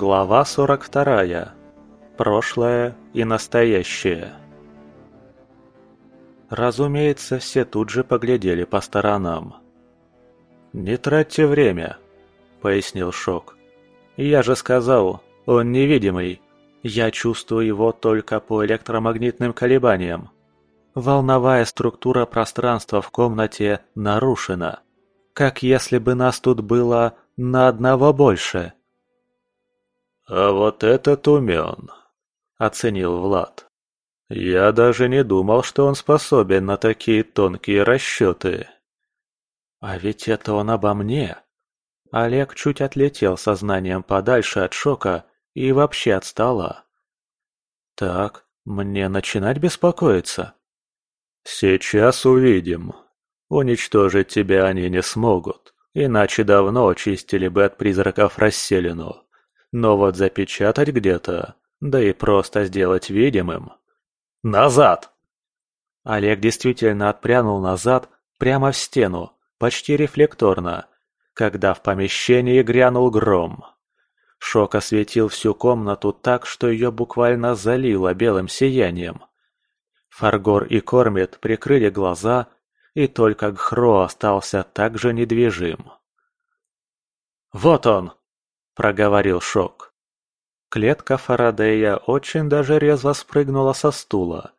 Глава 42. Прошлое и настоящее. Разумеется, все тут же поглядели по сторонам. «Не тратьте время», — пояснил Шок. «Я же сказал, он невидимый. Я чувствую его только по электромагнитным колебаниям. Волновая структура пространства в комнате нарушена. Как если бы нас тут было на одного больше». «А вот этот умен», — оценил Влад. Я даже не думал, что он способен на такие тонкие расчеты. А ведь это он обо мне. Олег чуть отлетел сознанием подальше от шока и вообще от стола. Так, мне начинать беспокоиться? Сейчас увидим. Уничтожить тебя они не смогут, иначе давно очистили бы от призраков расселину. Но вот запечатать где-то, да и просто сделать видимым Назад!» Олег действительно отпрянул назад, прямо в стену, почти рефлекторно, когда в помещении грянул гром. Шок осветил всю комнату так, что ее буквально залило белым сиянием. Фаргор и Кормит прикрыли глаза, и только Гхро остался так же недвижим. «Вот он!» – проговорил Шок. Клетка Фарадея очень даже резво спрыгнула со стула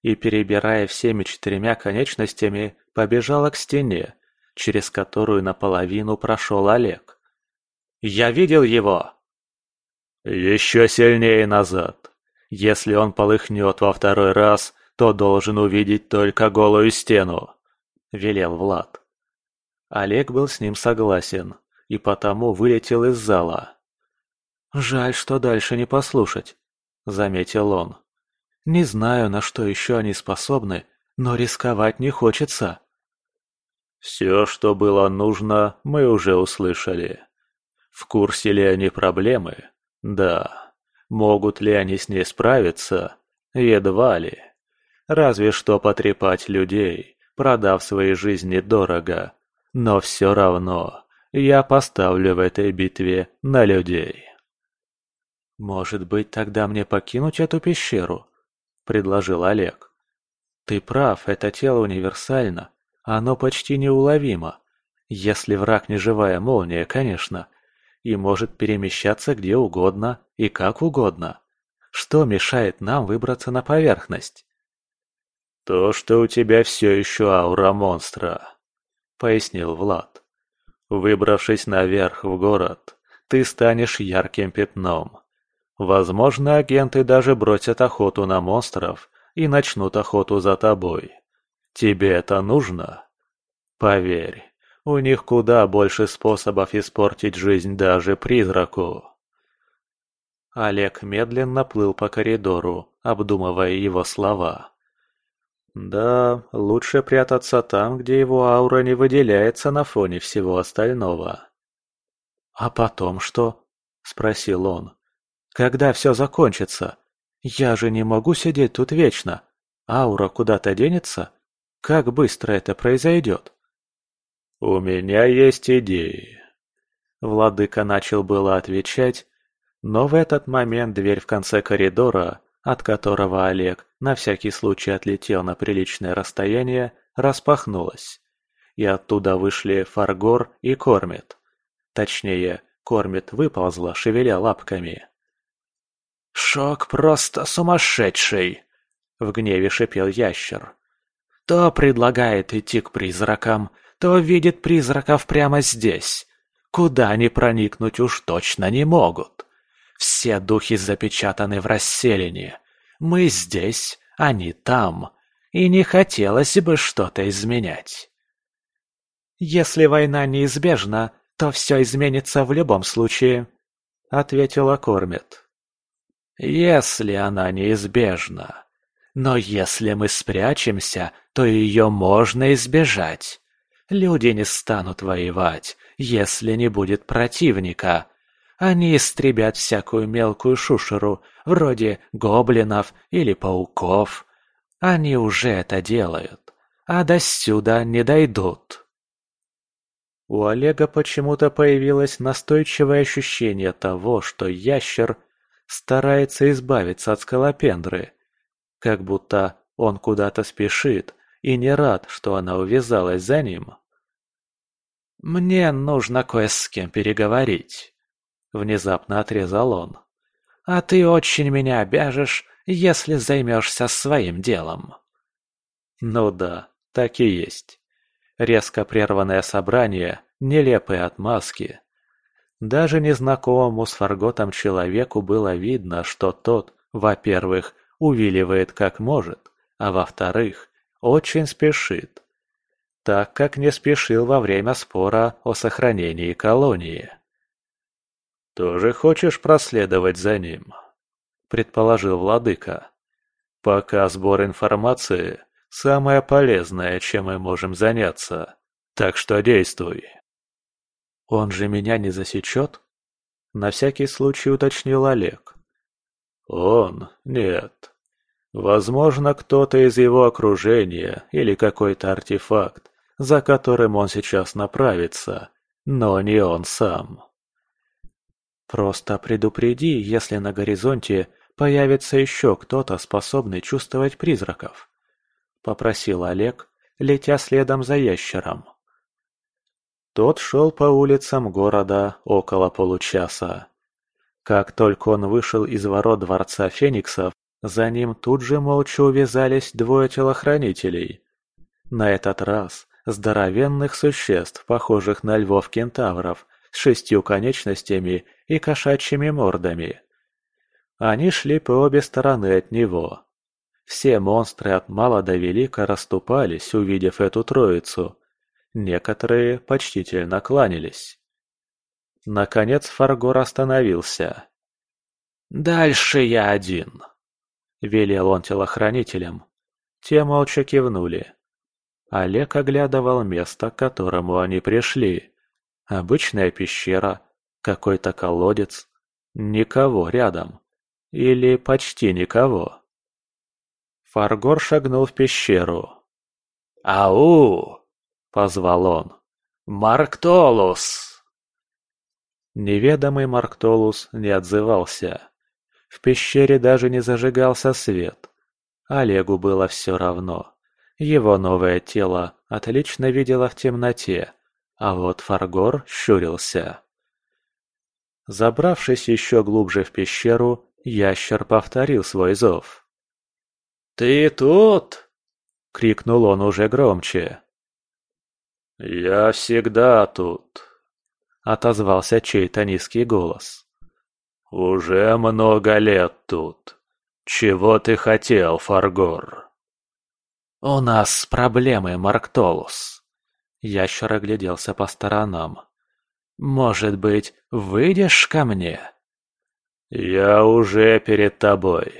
и, перебирая всеми четырьмя конечностями, побежала к стене, через которую наполовину прошел Олег. «Я видел его!» «Еще сильнее назад. Если он полыхнет во второй раз, то должен увидеть только голую стену», — велел Влад. Олег был с ним согласен и потому вылетел из зала. «Жаль, что дальше не послушать», — заметил он. «Не знаю, на что еще они способны, но рисковать не хочется». «Все, что было нужно, мы уже услышали. В курсе ли они проблемы? Да. Могут ли они с ней справиться? Едва ли. Разве что потрепать людей, продав свои жизни дорого. Но все равно я поставлю в этой битве на людей». «Может быть, тогда мне покинуть эту пещеру?» – предложил Олег. «Ты прав, это тело универсально. Оно почти неуловимо. Если враг не живая молния, конечно. И может перемещаться где угодно и как угодно. Что мешает нам выбраться на поверхность?» «То, что у тебя все еще аура монстра», — пояснил Влад. «Выбравшись наверх в город, ты станешь ярким пятном, Возможно, агенты даже бросят охоту на монстров и начнут охоту за тобой. Тебе это нужно? Поверь, у них куда больше способов испортить жизнь даже призраку. Олег медленно плыл по коридору, обдумывая его слова. Да, лучше прятаться там, где его аура не выделяется на фоне всего остального. «А потом что?» – спросил он. Когда все закончится? Я же не могу сидеть тут вечно. Аура куда-то денется? Как быстро это произойдет? У меня есть идеи. Владыка начал было отвечать, но в этот момент дверь в конце коридора, от которого Олег на всякий случай отлетел на приличное расстояние, распахнулась. И оттуда вышли Фаргор и Кормит. Точнее, Кормит выползла, шевеля лапками. «Шок просто сумасшедший!» — в гневе шипел ящер. «То предлагает идти к призракам, то видит призраков прямо здесь. Куда они проникнуть уж точно не могут. Все духи запечатаны в расселении. Мы здесь, они там, и не хотелось бы что-то изменять». «Если война неизбежна, то все изменится в любом случае», — ответила Кормит. Если она неизбежна. Но если мы спрячемся, то ее можно избежать. Люди не станут воевать, если не будет противника. Они истребят всякую мелкую шушеру, вроде гоблинов или пауков. Они уже это делают, а до сюда не дойдут. У Олега почему-то появилось настойчивое ощущение того, что ящер старается избавиться от скалопендры. Как будто он куда-то спешит и не рад, что она увязалась за ним. «Мне нужно кое с кем переговорить», — внезапно отрезал он. «А ты очень меня обяжешь, если займешься своим делом». Ну да, так и есть. Резко прерванное собрание, нелепые отмазки. Даже незнакомому с Фарготом человеку было видно, что тот, во-первых, увиливает как может, а во-вторых, очень спешит. Так как не спешил во время спора о сохранении колонии. «Тоже хочешь проследовать за ним?» – предположил владыка. «Пока сбор информации – самое полезное, чем мы можем заняться, так что действуй». «Он же меня не засечет?» – на всякий случай уточнил Олег. «Он? Нет. Возможно, кто-то из его окружения или какой-то артефакт, за которым он сейчас направится, но не он сам». Просто предупреди, если на горизонте появится еще кто-то, способный чувствовать призраков. Попросил Олег, летя следом за ящером. Тот шел по улицам города около получаса. Как только он вышел из ворот Дворца Фениксов, за ним тут же молча увязались двое телохранителей. На этот раз здоровенных существ, похожих на львов-кентавров, с шестью конечностями и кошачьими мордами. Они шли по обе стороны от него. Все монстры от мала до велика расступались, увидев эту троицу. Некоторые почтительно кланялись. Наконец Фаргор остановился. «Дальше я один», — велел он телохранителям. Те молча кивнули. Олег оглядывал место, к которому они пришли. Обычная пещера, какой-то колодец. Никого рядом. Или почти никого. Фаргор шагнул в пещеру. «Ау!» — позвал он. «Марктолус!» Неведомый Марктолус не отзывался. В пещере даже не зажигался свет. Олегу было все равно. Его новое тело отлично видело в темноте, а вот Фаргор щурился. Забравшись еще глубже в пещеру, ящер повторил свой зов. «Ты тут?» — крикнул он уже громче. «Я всегда тут», — отозвался чей-то низкий голос. «Уже много лет тут. Чего ты хотел, Фаргор?» «У нас проблемы, Марктолус». Ящер огляделся по сторонам. Может быть, выйдешь ко мне?» «Я уже перед тобой».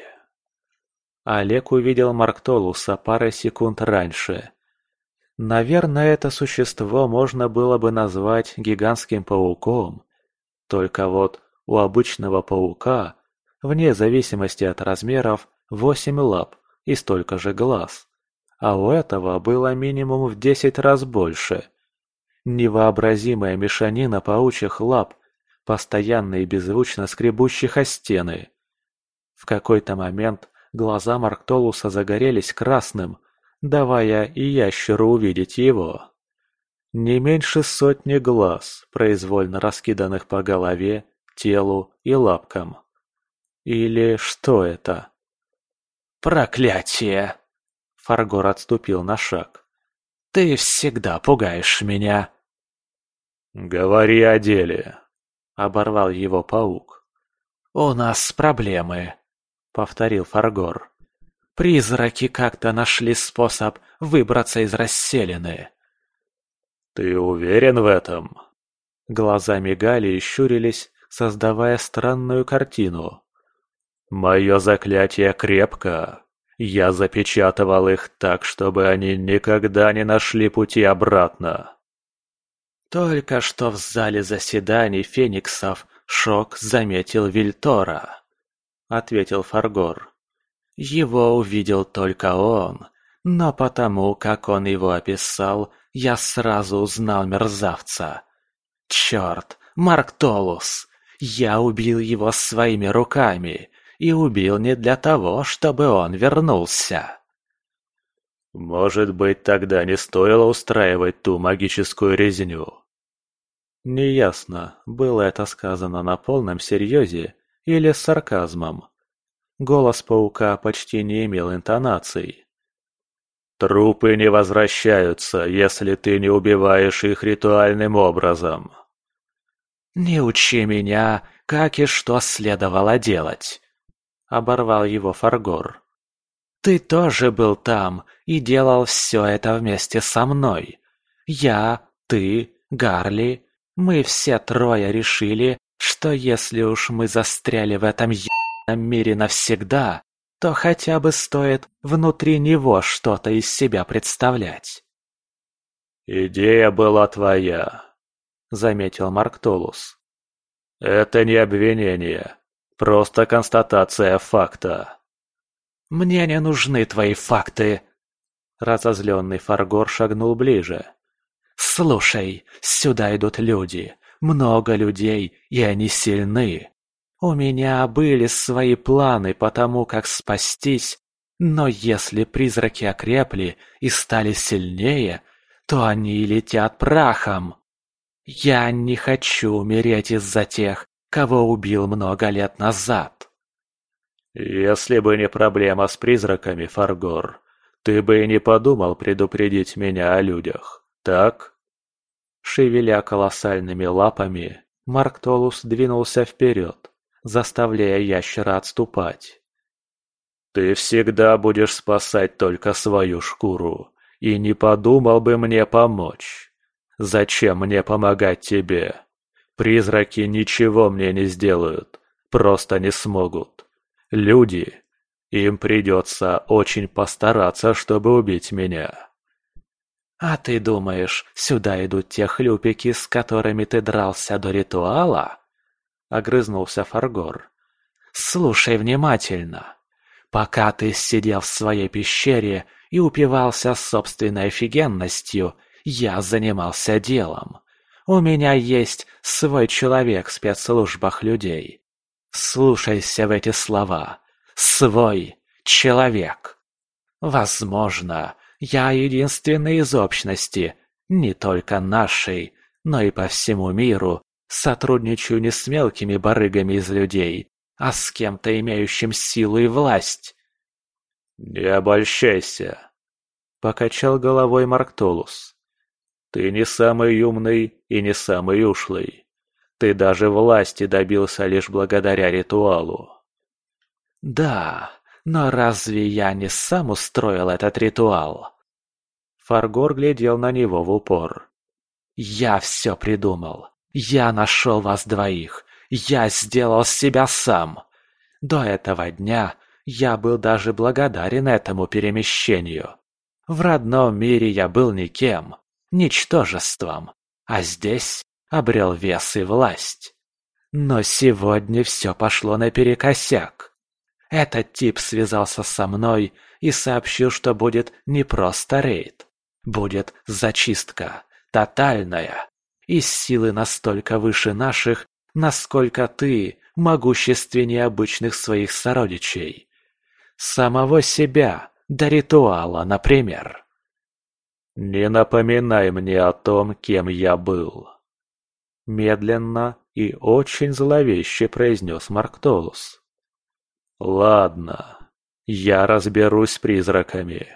Олег увидел Марктолуса парой секунд раньше. Наверное, это существо можно было бы назвать гигантским пауком. Только вот у обычного паука, вне зависимости от размеров, восемь лап и столько же глаз. А у этого было минимум в десять раз больше. Невообразимая мешанина паучьих лап, постоянно и беззвучно скребущих о стены. В какой-то момент глаза Марктолуса загорелись красным, давая и ящеру увидеть его. Не меньше сотни глаз, произвольно раскиданных по голове, телу и лапкам. Или что это? «Проклятие!» Фаргор отступил на шаг. «Ты всегда пугаешь меня!» «Говори о деле», — оборвал его паук. «У нас проблемы», — повторил Фаргор. «Призраки как-то нашли способ выбраться из расселины». «Ты уверен в этом?» Глаза мигали и щурились, создавая странную картину. «Мое заклятие крепко. Я запечатывал их так, чтобы они никогда не нашли пути обратно». Только что в зале заседаний фениксов Шок заметил Вильтора, ответил Фаргор. Его увидел только он, но потому, как он его описал, я сразу узнал мерзавца. Черт, Марк Толус! Я убил его своими руками, и убил не для того, чтобы он вернулся. Может быть, тогда не стоило устраивать ту магическую резню? Неясно, было это сказано на полном серьезе или с сарказмом. Голос паука почти не имел интонаций. Трупы не возвращаются, если ты не убиваешь их ритуальным образом. Не учи меня, как и что следовало делать. Оборвал его Фаргор. Ты тоже был там и делал все это вместе со мной. Я, ты, Гарли, мы все трое решили, что если уж мы застряли в этом ебаном мире навсегда, то хотя бы стоит внутри него что-то из себя представлять. «Идея была твоя», — заметил Марк Толус. «Это не обвинение, просто констатация факта». «Мне не нужны твои факты!» Разозленный Фаргор шагнул ближе. «Слушай, сюда идут люди, много людей, и они сильны. У меня были свои планы по тому, как спастись, но если призраки окрепли и стали сильнее, то они летят прахом. Я не хочу умереть из-за тех, кого убил много лет назад. Если бы не проблема с призраками, Фаргор, ты бы и не подумал предупредить меня о людях, так? Шевеля колоссальными лапами, Марк Толус двинулся вперед, заставляя ящера отступать. «Ты всегда будешь спасать только свою шкуру, и не подумал бы мне помочь. Зачем мне помогать тебе? Призраки ничего мне не сделают, просто не смогут. Люди, им придется очень постараться, чтобы убить меня». «А ты думаешь, сюда идут те хлюпики, с которыми ты дрался до ритуала?» — огрызнулся Фаргор. «Слушай внимательно. Пока ты сидел в своей пещере и упивался собственной офигенностью, я занимался делом. У меня есть свой человек в спецслужбах людей. Слушайся в эти слова. Свой человек. Возможно, я единственный из общности, не только нашей, но и по всему миру, Сотрудничаю не с мелкими барыгами из людей, а с кем-то имеющим силу и власть. «Не обольщайся», — покачал головой Марктолус. «Ты не самый умный и не самый ушлый. Ты даже власти добился лишь благодаря ритуалу». «Да, но разве я не сам устроил этот ритуал?» Фаргор глядел на него в упор. «Я все придумал. Я нашел вас двоих. Я сделал себя сам. До этого дня я был даже благодарен этому перемещению. В родном мире я был никем, ничтожеством, а здесь обрел вес и власть. Но сегодня все пошло наперекосяк. Этот тип связался со мной и сообщил, что будет не просто рейд. Будет зачистка, тотальная, и силы настолько выше наших, насколько ты могущественнее обычных своих сородичей. Самого себя, до ритуала, например. Не напоминай мне о том, кем я был. Медленно и очень зловеще произнес Марктолус. Ладно, я разберусь с призраками,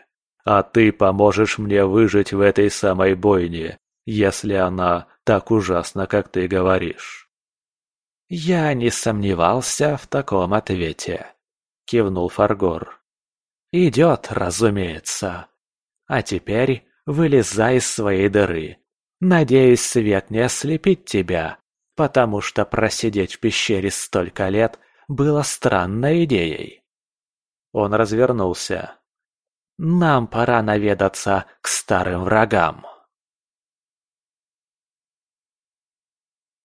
а ты поможешь мне выжить в этой самой бойне, если она так ужасно, как ты говоришь». «Я не сомневался в таком ответе», — кивнул Фаргор. «Идет, разумеется. А теперь вылезай из своей дыры. Надеюсь, свет не ослепит тебя, потому что просидеть в пещере столько лет было странной идеей». Он развернулся. «Нам пора наведаться к старым врагам».